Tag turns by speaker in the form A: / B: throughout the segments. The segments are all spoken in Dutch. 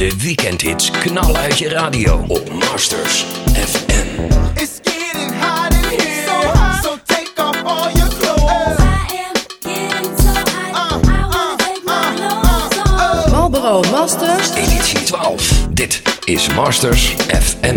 A: De weekendhits knallen uit je radio op Masters FM.
B: It's getting hot in here, so, hot. so take off all your clothes. I am in so high. Uh, uh, uh, Marlboro Masters. Editie 12. Dit is Masters FM.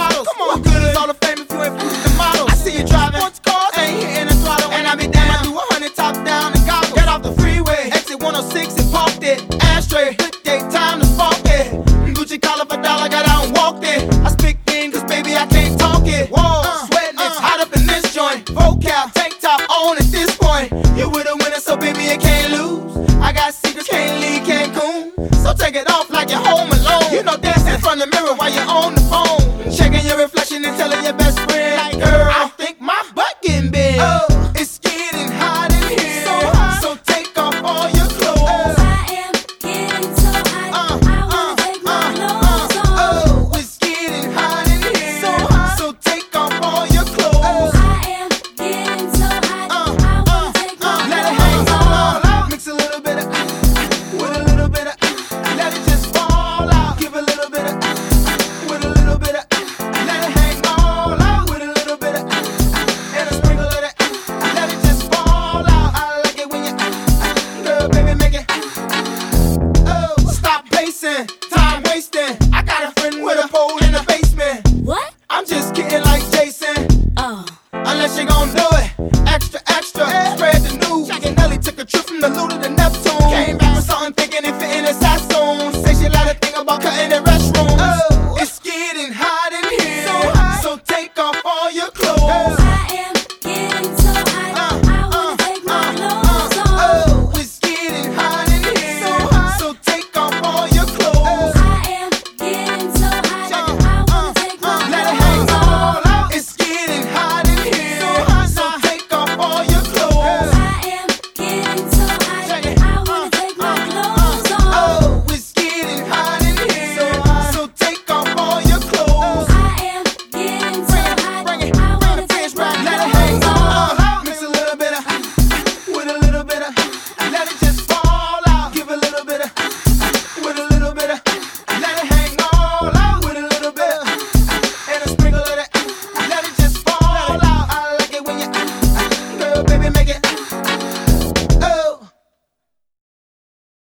B: bottles. phone, checking your reflection and telling your best friend.